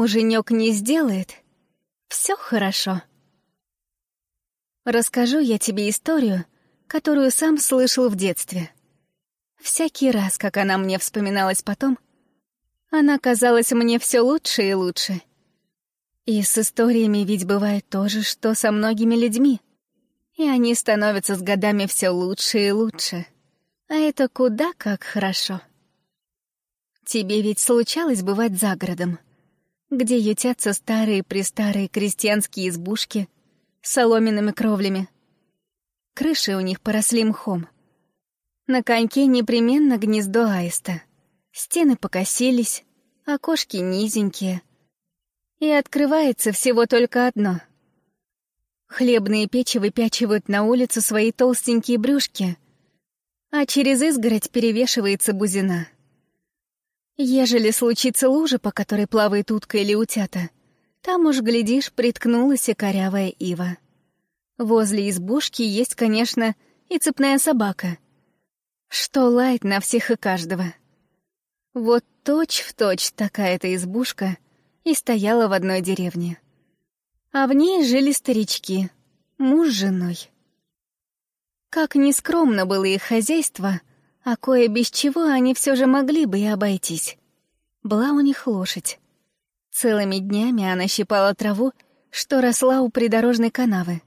муженек не сделает, все хорошо. Расскажу я тебе историю, которую сам слышал в детстве. Всякий раз, как она мне вспоминалась потом, она казалась мне все лучше и лучше. И с историями ведь бывает то же, что со многими людьми. И они становятся с годами все лучше и лучше. А это куда как хорошо. Тебе ведь случалось бывать за городом, где ютятся старые-престарые крестьянские избушки с соломенными кровлями. Крыши у них поросли мхом. На коньке непременно гнездо аиста. Стены покосились, окошки низенькие. И открывается всего только одно. Хлебные печи выпячивают на улицу свои толстенькие брюшки, а через изгородь перевешивается бузина — Ежели случится лужа, по которой плавает утка или утята, там уж, глядишь, приткнулась и корявая ива. Возле избушки есть, конечно, и цепная собака, что лает на всех и каждого. Вот точь-в-точь такая-то избушка и стояла в одной деревне. А в ней жили старички, муж с женой. Как нескромно было их хозяйство, а кое без чего они все же могли бы и обойтись. Была у них лошадь. Целыми днями она щипала траву, что росла у придорожной канавы.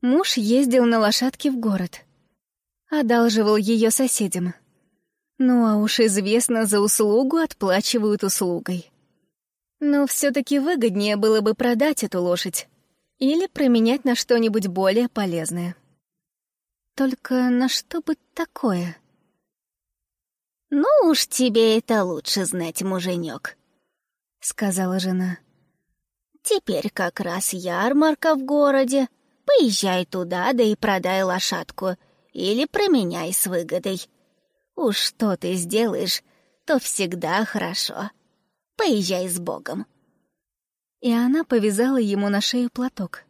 Муж ездил на лошадке в город. Одалживал ее соседям. Ну а уж известно, за услугу отплачивают услугой. Но все таки выгоднее было бы продать эту лошадь или променять на что-нибудь более полезное. Только на что бы такое? «Ну уж тебе это лучше знать, муженек», — сказала жена. «Теперь как раз ярмарка в городе. Поезжай туда, да и продай лошадку. Или променяй с выгодой. Уж что ты сделаешь, то всегда хорошо. Поезжай с Богом». И она повязала ему на шею платок.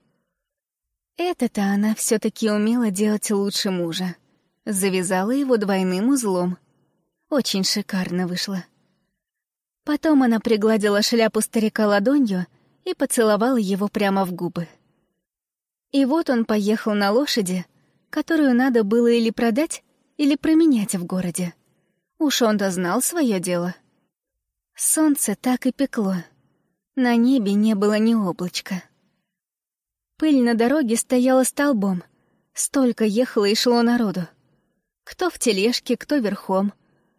Это-то она все-таки умела делать лучше мужа. Завязала его двойным узлом. Очень шикарно вышло. Потом она пригладила шляпу старика ладонью и поцеловала его прямо в губы. И вот он поехал на лошади, которую надо было или продать, или променять в городе. Уж он-то знал свое дело. Солнце так и пекло. На небе не было ни облачка. Пыль на дороге стояла столбом. Столько ехало и шло народу. Кто в тележке, кто верхом,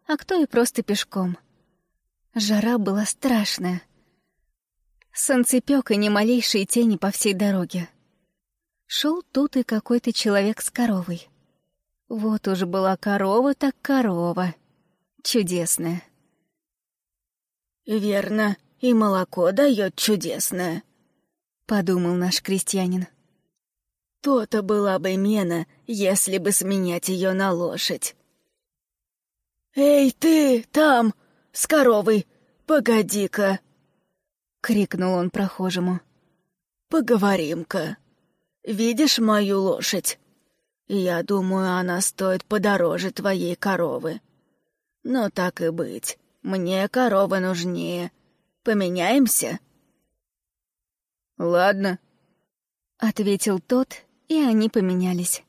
а кто и просто пешком. Жара была страшная. Солнцепёк и ни малейшей тени по всей дороге. Шел тут и какой-то человек с коровой. Вот уж была корова так корова. Чудесная. «Верно, и молоко дает чудесное», — подумал наш крестьянин. «То-то была бы мена, если бы сменять ее на лошадь». «Эй, ты, там, с коровой, погоди-ка!» — крикнул он прохожему. «Поговорим-ка. Видишь мою лошадь? Я думаю, она стоит подороже твоей коровы. Но так и быть, мне корова нужнее. Поменяемся?» «Ладно», — ответил тот, и они поменялись.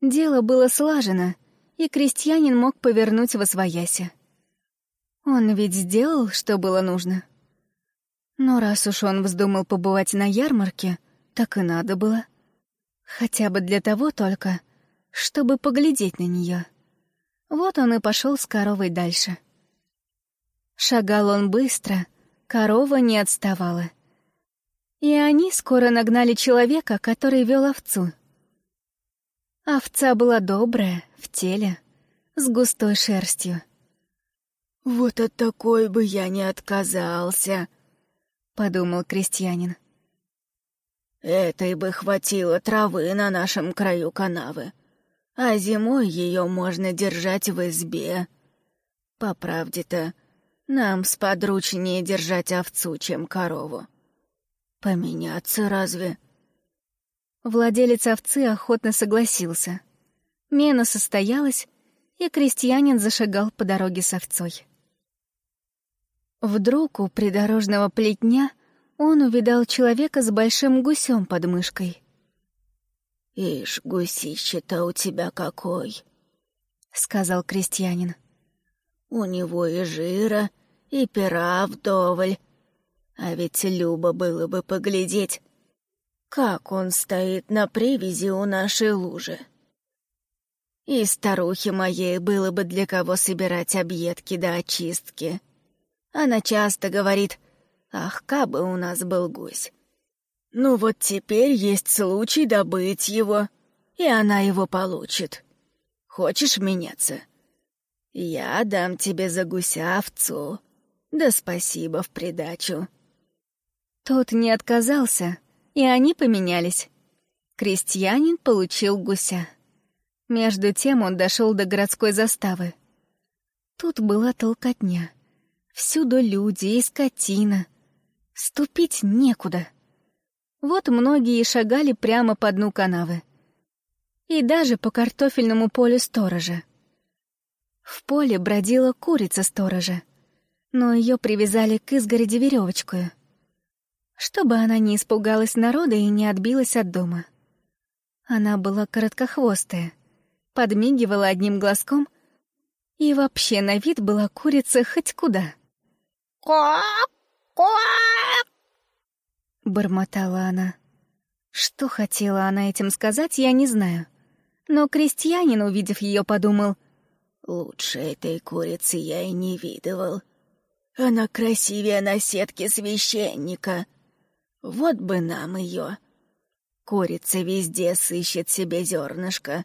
Дело было слажено, и крестьянин мог повернуть во своясе. Он ведь сделал, что было нужно. Но раз уж он вздумал побывать на ярмарке, так и надо было. Хотя бы для того только, чтобы поглядеть на нее. Вот он и пошел с коровой дальше. Шагал он быстро, корова не отставала — и они скоро нагнали человека, который вел овцу. Овца была добрая, в теле, с густой шерстью. «Вот от такой бы я не отказался», — подумал крестьянин. «Этой бы хватило травы на нашем краю канавы, а зимой ее можно держать в избе. По правде-то, нам сподручнее держать овцу, чем корову. Поменяться разве? Владелец овцы охотно согласился. Мена состоялась, и крестьянин зашагал по дороге с овцой. Вдруг у придорожного плетня он увидал человека с большим гусем под мышкой. «Ишь, гусище-то у тебя какой!» — сказал крестьянин. «У него и жира, и пера вдоволь. А ведь любо было бы поглядеть, как он стоит на привязи у нашей лужи. И старухе моей было бы для кого собирать объедки до очистки». Она часто говорит, «Ах, кабы у нас был гусь». Ну вот теперь есть случай добыть его, и она его получит. Хочешь меняться? Я дам тебе за гуся овцу. Да спасибо в придачу. Тот не отказался, и они поменялись. Крестьянин получил гуся. Между тем он дошел до городской заставы. Тут была толкотня — Всюду люди и скотина. Ступить некуда. Вот многие шагали прямо по дну канавы. И даже по картофельному полю сторожа. В поле бродила курица сторожа, но ее привязали к изгороди веревочкою, чтобы она не испугалась народа и не отбилась от дома. Она была короткохвостая, подмигивала одним глазком и вообще на вид была курица хоть куда. «Куак! Куак!» Бормотала она. Что хотела она этим сказать, я не знаю. Но крестьянин, увидев ее, подумал, «Лучше этой курицы я и не видывал. Она красивее на сетке священника. Вот бы нам ее. Курица везде сыщет себе зернышко.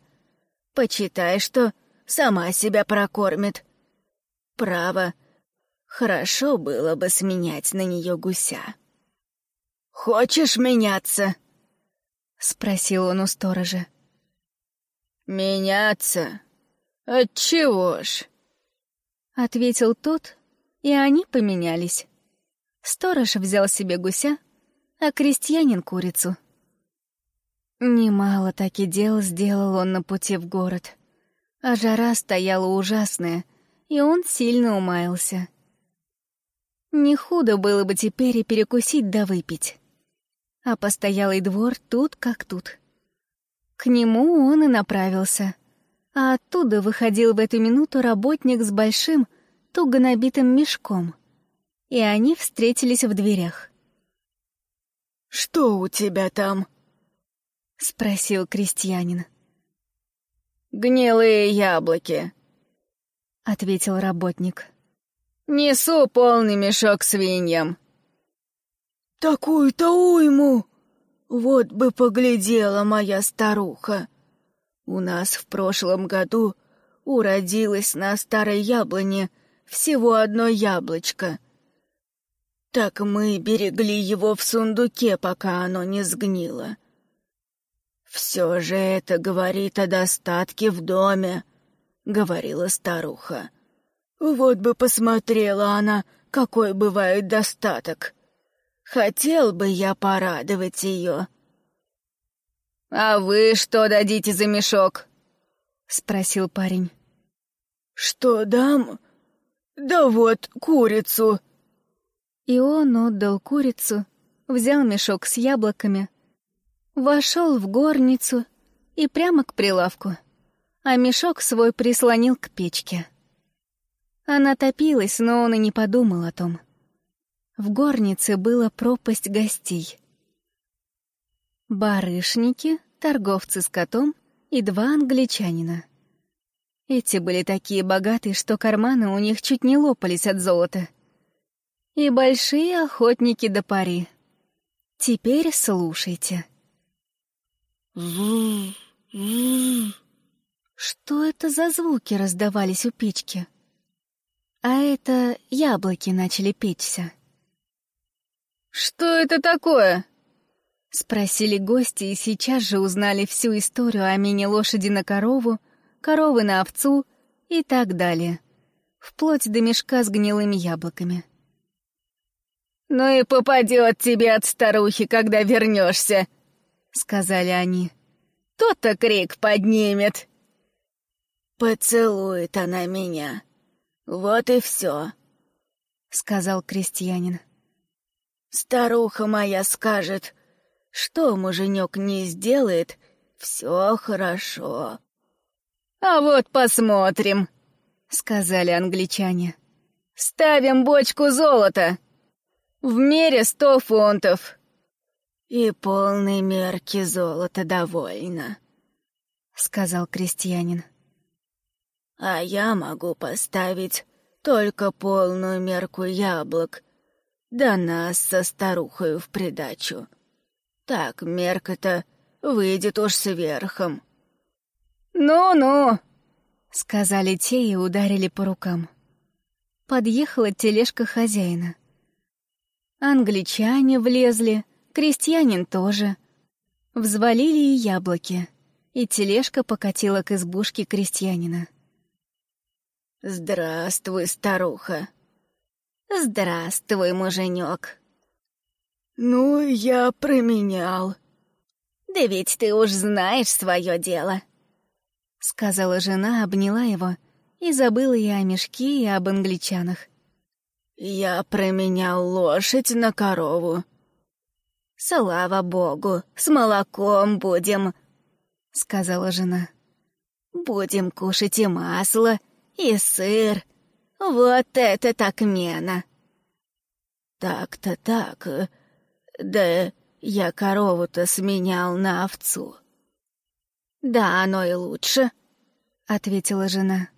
Почитай, что сама себя прокормит. Право, — Хорошо было бы сменять на нее гуся. «Хочешь меняться?» — спросил он у сторожа. «Меняться? Отчего ж?» — ответил тот, и они поменялись. Сторож взял себе гуся, а крестьянин — курицу. Немало таки дел сделал он на пути в город, а жара стояла ужасная, и он сильно умаялся. Не худо было бы теперь и перекусить да выпить. А постоялый двор тут как тут. К нему он и направился. А оттуда выходил в эту минуту работник с большим, туго набитым мешком. И они встретились в дверях. «Что у тебя там?» — спросил крестьянин. «Гнилые яблоки», — ответил работник. Несу полный мешок свиньям. Такую-то уйму! Вот бы поглядела моя старуха. У нас в прошлом году уродилось на старой яблоне всего одно яблочко. Так мы берегли его в сундуке, пока оно не сгнило. Все же это говорит о достатке в доме, — говорила старуха. Вот бы посмотрела она, какой бывает достаток. Хотел бы я порадовать ее. «А вы что дадите за мешок?» — спросил парень. «Что дам? Да вот, курицу». И он отдал курицу, взял мешок с яблоками, вошел в горницу и прямо к прилавку, а мешок свой прислонил к печке. Она топилась, но он и не подумал о том. В горнице была пропасть гостей. Барышники, торговцы с котом и два англичанина. Эти были такие богатые, что карманы у них чуть не лопались от золота. И большие охотники до пари. Теперь слушайте. Что это за звуки раздавались у печки? А это яблоки начали печься. «Что это такое?» Спросили гости и сейчас же узнали всю историю о мене лошади на корову, коровы на овцу и так далее, вплоть до мешка с гнилыми яблоками. «Ну и попадет тебе от старухи, когда вернешься», — сказали они. «То-то крик поднимет». «Поцелует она меня», вот и все. — сказал крестьянин. «Старуха моя скажет, что муженек не сделает, все хорошо». «А вот посмотрим», — сказали англичане. «Ставим бочку золота. В мере сто фунтов». «И полной мерки золота довольно», — сказал крестьянин. «А я могу поставить только полную мерку яблок, да нас со старухою в придачу. Так мерка-то выйдет уж сверхом». «Ну-ну», — сказали те и ударили по рукам. Подъехала тележка хозяина. Англичане влезли, крестьянин тоже. Взвалили и яблоки, и тележка покатила к избушке крестьянина. «Здравствуй, старуха!» «Здравствуй, муженек!» «Ну, я променял». «Да ведь ты уж знаешь свое дело!» — сказала жена, обняла его и забыла и о мешке, и об англичанах. «Я променял лошадь на корову». «Слава богу, с молоком будем», — сказала жена. «Будем кушать и масло, и сыр. Вот это так мена!» «Так-то так. Да я корову-то сменял на овцу». «Да, оно и лучше», — ответила жена.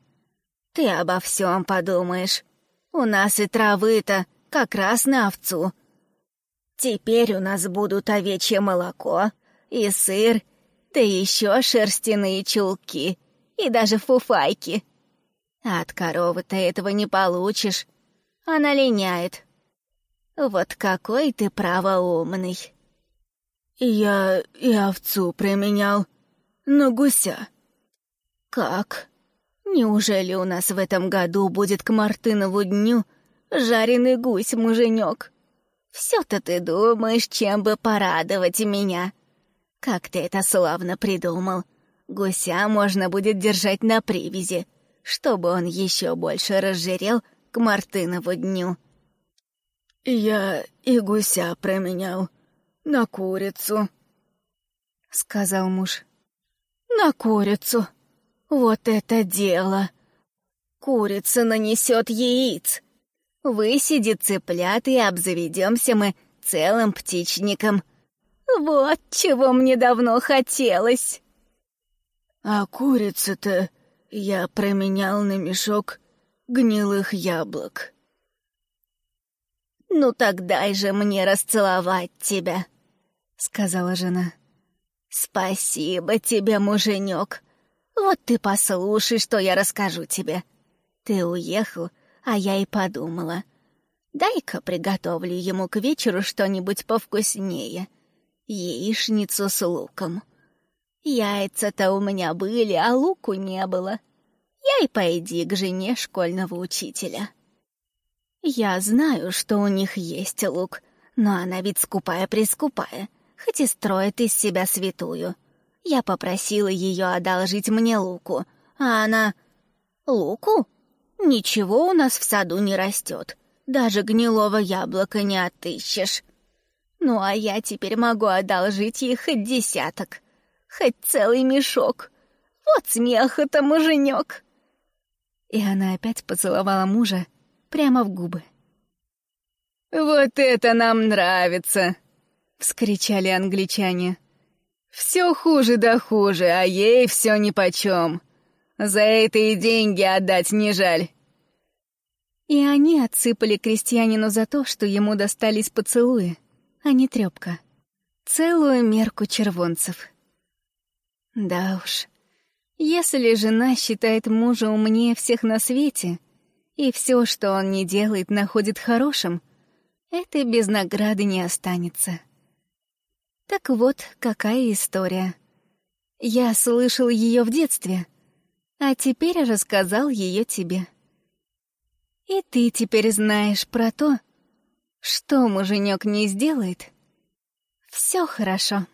«Ты обо всем подумаешь. У нас и травы-то как раз на овцу. Теперь у нас будут овечье молоко и сыр, да еще шерстяные чулки и даже фуфайки. От коровы ты этого не получишь. Она линяет. Вот какой ты правоумный. Я и овцу применял на гуся. Как? Неужели у нас в этом году будет к Мартынову дню жареный гусь-муженек? Все-то ты думаешь, чем бы порадовать меня. Как ты это славно придумал. Гуся можно будет держать на привязи — чтобы он еще больше разжирел к Мартынову дню. «Я и гуся променял на курицу», — сказал муж. «На курицу? Вот это дело! Курица нанесет яиц. Высидит цыплят, и обзаведемся мы целым птичником. Вот чего мне давно хотелось!» «А курица-то я променял на мешок гнилых яблок. «Ну так дай же мне расцеловать тебя», — сказала жена. «Спасибо тебе, муженек. Вот ты послушай, что я расскажу тебе. Ты уехал, а я и подумала. Дай-ка приготовлю ему к вечеру что-нибудь повкуснее. Яичницу с луком. Яйца-то у меня были, а луку не было. Я и пойди к жене школьного учителя. Я знаю, что у них есть лук, но она ведь скупая-прискупая, хоть и строит из себя святую. Я попросила ее одолжить мне луку, а она... Луку? Ничего у нас в саду не растет, даже гнилого яблока не отыщешь. Ну а я теперь могу одолжить ей хоть десяток — хоть целый мешок. Вот смеха-то, муженек!» И она опять поцеловала мужа прямо в губы. «Вот это нам нравится!» — вскричали англичане. «Все хуже да хуже, а ей все нипочем. За это и деньги отдать не жаль». И они отсыпали крестьянину за то, что ему достались поцелуи, а не трёпка. Целую мерку червонцев. Да уж, если жена считает мужа умнее всех на свете, и все, что он не делает, находит хорошим, это без награды не останется. Так вот, какая история. Я слышал ее в детстве, а теперь рассказал ее тебе. И ты теперь знаешь про то, что муженек не сделает. Все хорошо.